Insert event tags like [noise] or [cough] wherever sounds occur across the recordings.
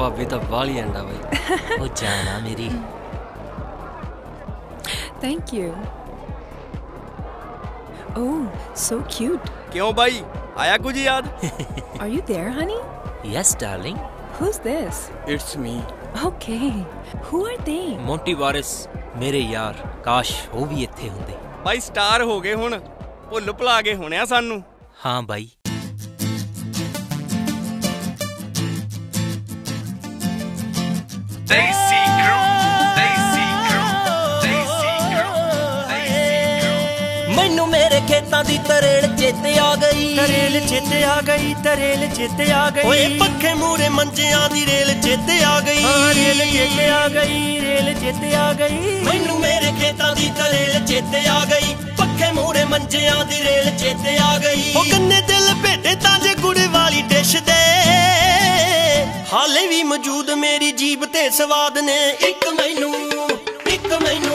ਤਾਂ ਵਾਲੀ ਅੰਡਾ ਬਾਈ [laughs] ਉਹ ਜਾਨਾ ਮੇਰੀ Thank you. Oh, so cute. ਕਿਉਂ ਬਾਈ ਆਇਆ ਕੁਝ ਯਾਦ Are you there, honey? Yes darling Who's this? It's me Okay. Who are they? Monty Waris ਮੇਰੇ ਯਾਰ ਕਾਸ਼ ਉਹ ਵੀ ਇੱਥੇ ਹੁੰਦੇ ਬਾਈ ਸਟਾਰ ਹੋ ਗਏ ਹੁਣ ਭੁੱਲ ਭੁਲਾ ਕੇ ਹੋਣਿਆ ਸਾਨੂੰ ਹਾਂ ਬਾਈ Daisy Crew, Daisy Crew, Daisy Crew, Daisy Crew. ਮੈਨੂੰ ਮੇਰੇ ਖੇਤਾਂ ਦੀ ਤਰੇੜ ਚੇਤੇ ਆ ਗਈ। ਤਰੇਲ ਚੇਤੇ ਆ ਗਈ ਤਰੇਲ ਚੇਤੇ ਆ ਗਈ। ਓਏ ਪੱਖੇ ਮੂਰੇ ਮੰਜਿਆਂ ਦੀ ਰੇਲ ਚੇਤੇ ਆ ਗਈ। ਰੇਲ ਚੇਤੇ ਆ ਗਈ ਰੇਲ ਚੇਤੇ ਆ ਗਈ। ਮੈਨੂੰ ਮੇਰੇ ਖੇਤਾਂ ਦੀ ਤਰੇਲ ਚੇਤੇ ਆ ਗਈ। ਪੱਖੇ ਮੂਰੇ ਮੰਜਿਆਂ ਦੀ ਰੇਲ ਚੇਤੇ ਆ ਗਈ। ਉਹ ਕੰਨੇ ਦਿਲ ਮੌਜੂਦ ਮੇਰੀ ਜੀਬ ਤੇ ਸਵਾਦ ਨੇ। ਇੱਕ ਮੈਨੂੰ ਇੱਕ ਮੈਨੂੰ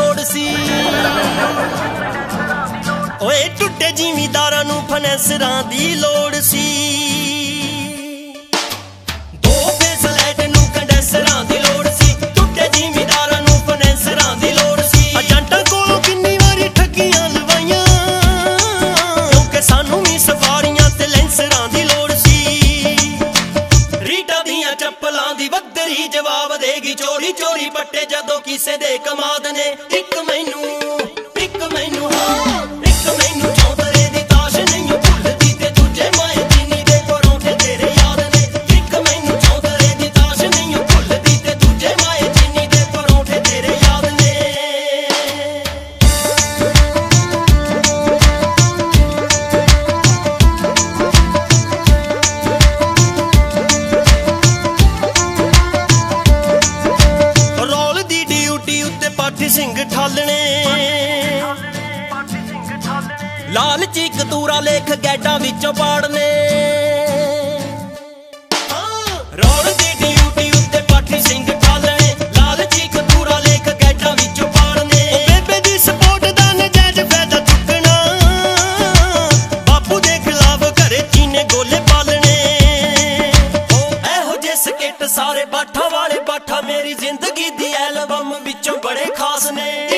ਲੋੜ ਸੀ। ਓਏ ਟੁੱਟੇ ਜ਼ਿਮੀਦਾਰਾਂ ਨੂੰ ਫਨੈਂਸਰਾਂ ਦੀ ਲੋੜ ਸੀ। ਕੋਲੋਂ ਕਿੰਨੀ ਵਾਰੀ ਠੱਗੀਆਂ ਲਵਾਈਆਂ। ਸਾਨੂੰ ਵੀ ਸਫਾਰੀਆਂ ਤੇ ਲੈਂਸਰਾਂ ਦੀ ਲੋੜ ਸੀ। ਰੀਟਾ ਦੀਆਂ ਚੱਪਲਾਂ ਦੀ ਵੱਧਰੀ ਜਵਾਬ ਦੇਗੀ। ਚੋਰੀ ਚੋਰੀ ਪੱਟੇ ਕਿਸੇ ਦੇ ਕਮਾਦ ਨੇ ਇੱਕ ਮੈਨੂੰ ਪਾਠੀ ਸਿੰਘ ਠਾਲਣੇ। ਲਾਲ ਚੀਕ ਤੂਰਾ ਲੇਖ ਗੈਡਾਂ ਵਿੱਚੋਂ ਪਾੜਨੇ। ਹਾਂ, ਰੋਲ ਦੀ ਡਿਊਟੀ ਉੱਤੇ ਪਾਠੀ ਸਿੰਘ ਠਾਲਣੇ ਲਾਲ ਚੀਕ ਤੂਰਾ ਲੇਖ ਗੈਟਾਂ ਵਿੱਚੋਂ ਪਾੜਨੇ। ਬੇਬੇ ਦੀ ਸਪੋਰਟ ਦਾ ਨਜਾਇਜ਼ ਫਾਇਦਾ ਚੁੱਕਣਾ। ਬਾਪੂ ਦੇ ਖਿਲਾਫ ਘਰੇ ਚੀਨੇ ਗੋਲੇ ਪਾਲਣੇ। ਇਹੋ ਜਿਹੇ ਸਕੇਟ ਸਾਰੇ ਬਾਠਾ thousand days.